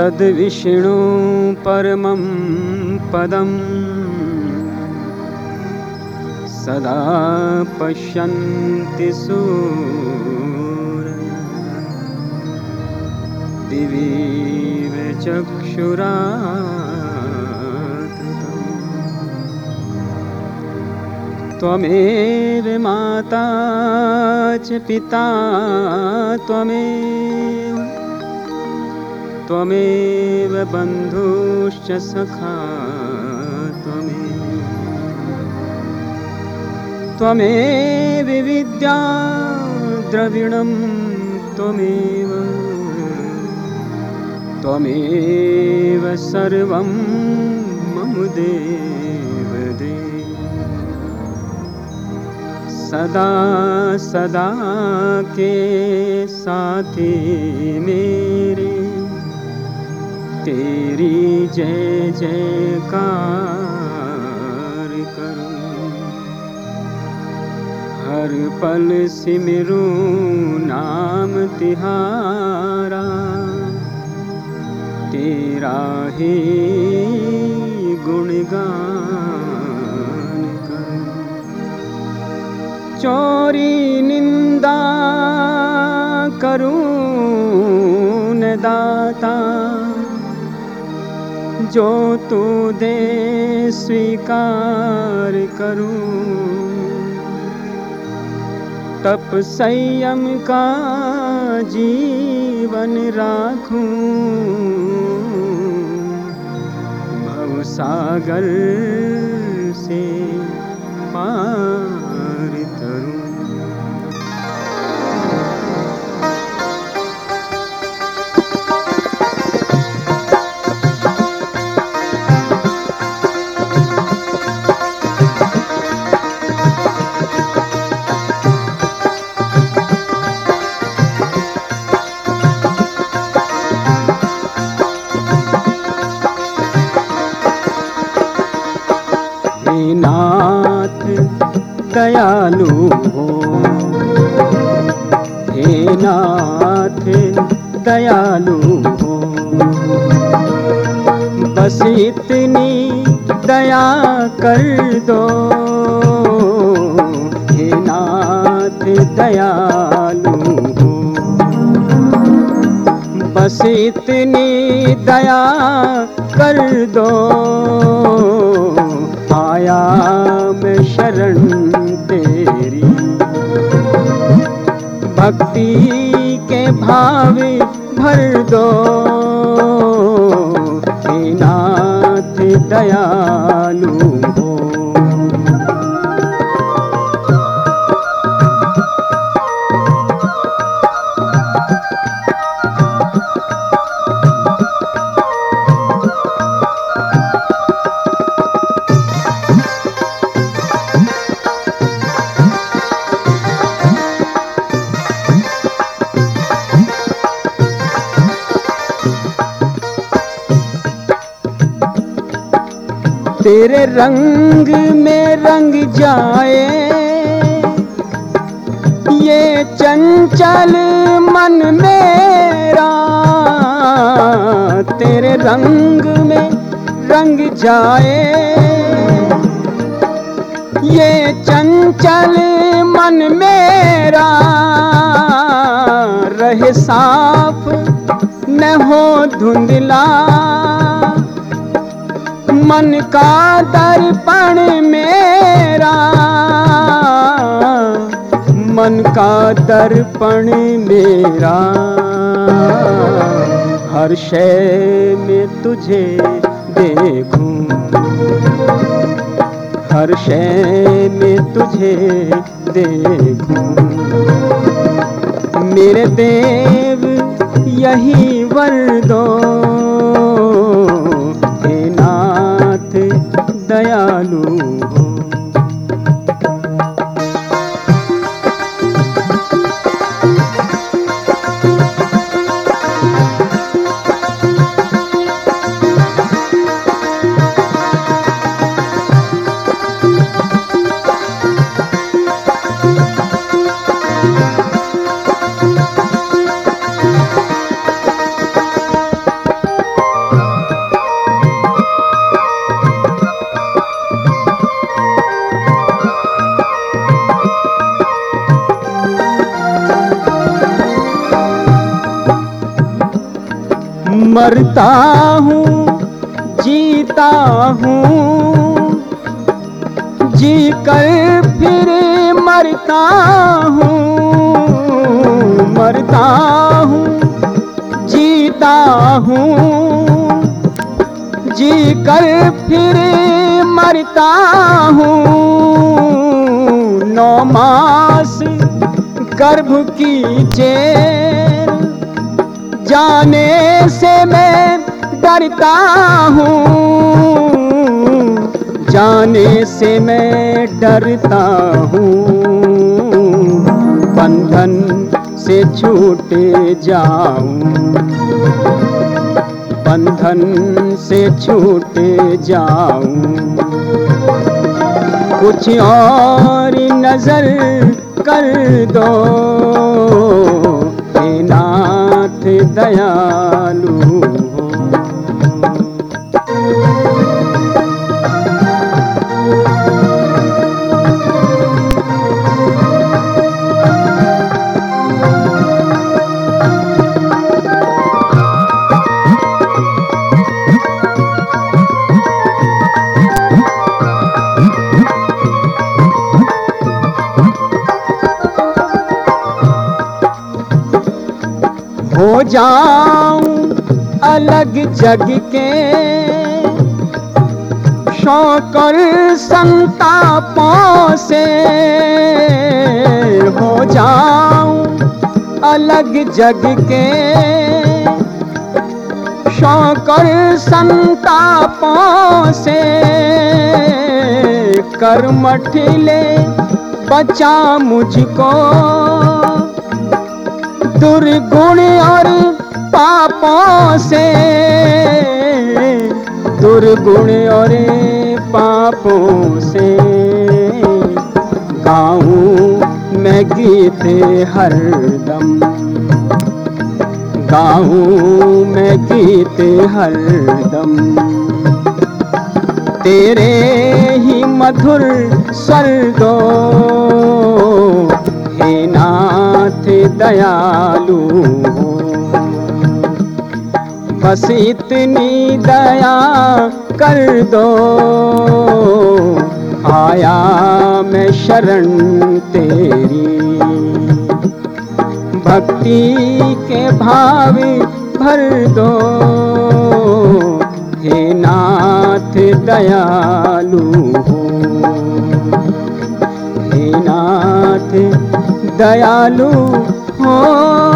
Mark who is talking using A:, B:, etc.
A: तद्विष्णु परमं पदम्। सदा पश्यन्ति दिवीव चक्षुरा त्वमेव माता च पिता त्वमेव त्वमेव बन्धुश्च सखा त्वमेव। त्वमेव विद्या द्रविणं त्वमेव। त्वमेव सर्वं मम देवदे सदा सदा के साथी मेरे जय जयकार करूँ। हर पल सिमरू नाम तिहारा, तेरा ही गुणगान करूँ। चोरी निंदा करूँ दाता जो तू दे स्वीकार करूँ। तप संयम का जीवन राखूं। भव सागर से पार नाथ दयालु हो। हे नाथ दयालु हो। बस इतनी दया कर दो। हे नाथ दयालु हो। बस इतनी दया कर दो। भाव भर दो। हे नाथ दयालु तेरे रंग में रंग जाए, ये चंचल मन मेरा, तेरे रंग में रंग जाए, ये चंचल मन मेरा, रहे साफ़ न हो धुंधला। मन का दर्पण मेरा। मन का दर्पण मेरा। हर शय में तुझे देखूँ। हर शय में तुझे देखूँ। मेरे देव, यही वर मरता हूँ, जीता हूँ। जी कर फिर मरता हूँ मरता हूँ, जीता हूँ। जी कर फिर मरता हूँ, नौ मास गर्भ की जेल जाने से मैं डरता हूँ। जाने से मैं डरता हूँ। बंधन से छूटे जाऊँ। बंधन से छूटे जाऊँ। कुछ और नज़र कर दो। नाथ हो जाऊँ अलग जग के। शौकर संतापों से हो जाऊँ अलग जग के। शौकर संतापों से कर्मठ ले बचा मुझको। दुर्गुण और पापों से। दुर्गुण और पापों से। गाऊं मैं गीत हरदम गाऊं मैं गीत हरदम तेरे ही मधुर स्वर दो हे नाथ दयालु। हो बस इतनी दया कर दो। आया मैं शरण तेरी। भक्ति के भाव भर दो। हे नाथ दयालु। हो हे नाथ दयालु हो